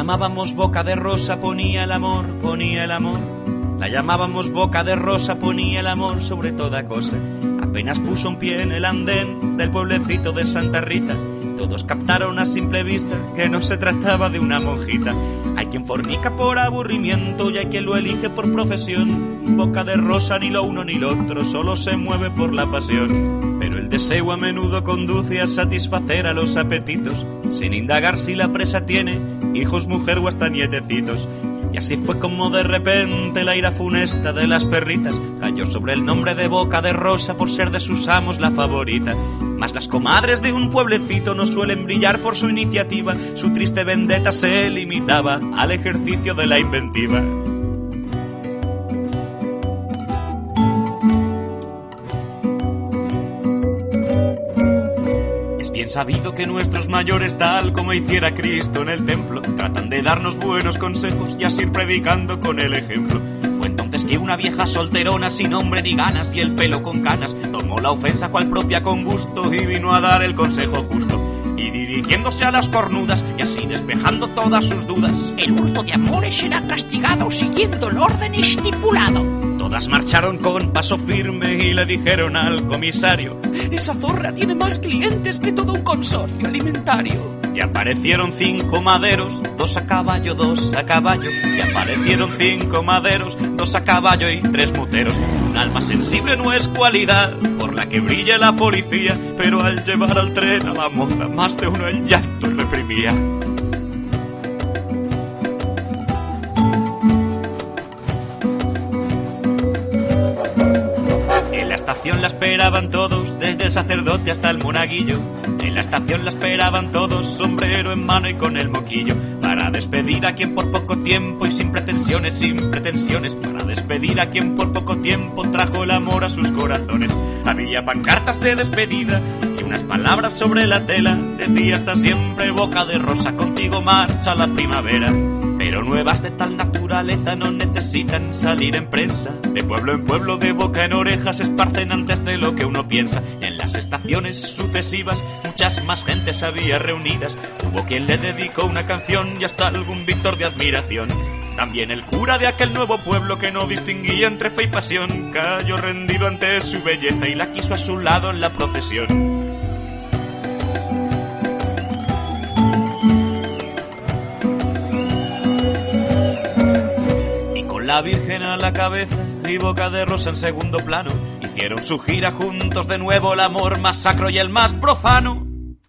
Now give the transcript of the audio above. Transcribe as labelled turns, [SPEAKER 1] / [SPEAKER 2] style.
[SPEAKER 1] llamábamos boca de rosa, ponía el amor, ponía el amor. La llamábamos boca de rosa, ponía el amor sobre toda cosa. Apenas puso un pie en el andén del pueblecito de Santa Rita. Todos captaron a simple vista que no se trataba de una monjita. Hay quien fornica por aburrimiento y hay quien lo elige por profesión. Boca de rosa, ni lo uno ni lo otro, solo se mueve por la pasión. Pero el deseo a menudo conduce a satisfacer a los apetitos, sin indagar si la presa tiene hijos, mujer o hasta nietecitos. Y así fue como de repente la ira funesta de las perritas cayó sobre el nombre de Boca de Rosa por ser de sus amos la favorita. Mas las comadres de un pueblecito no suelen brillar por su iniciativa, su triste vendetta se limitaba al ejercicio de la inventiva. Sabido que nuestros mayores, tal como hiciera Cristo en el templo, tratan de darnos buenos consejos y así predicando con el ejemplo. Fue entonces que una vieja solterona sin nombre ni ganas y el pelo con canas tomó la ofensa cual propia con gusto y vino a dar el consejo justo. Y dirigiéndose a las cornudas y así despejando todas sus dudas,
[SPEAKER 2] El hurto de amores será castigado siguiendo el orden estipulado.
[SPEAKER 1] Todas marcharon con paso firme y le dijeron al comisario,
[SPEAKER 2] Esa zorra tiene más clientes que todo un consorcio alimentario.
[SPEAKER 1] Y aparecieron cinco maderos, dos a caballo, dos a caballo. Y aparecieron cinco maderos, dos a caballo y tres muteros. Un alma sensible no es cualidad por la que brilla la policía, pero al llevar al tren a la moza, más de uno el llanto reprimía. Estación la esperaban todos, desde el sacerdote hasta el monaguillo. En la estación la esperaban todos, sombrero en mano y con el moquillo. Para despedir a quien por poco tiempo y sin pretensiones, sin pretensiones. Para despedir a quien por poco tiempo trajo el amor a sus corazones. Había pancartas de despedida y unas palabras sobre la tela. Decía hasta siempre boca de rosa, contigo marcha la primavera. Pero nuevas de tal naturaleza no necesitan salir en prensa. De pueblo en pueblo, de boca en orejas, esparcen antes de lo que uno piensa. En las estaciones sucesivas, muchas más gentes había reunidas. Hubo quien le dedicó una canción y hasta algún víctor de admiración. También el cura de aquel nuevo pueblo que no distinguía entre fe y pasión cayó rendido ante su belleza y la quiso a su lado en la procesión. La Virgen a la cabeza y boca de rosa en segundo plano. Hicieron su gira juntos de nuevo el amor más sacro y el más profano.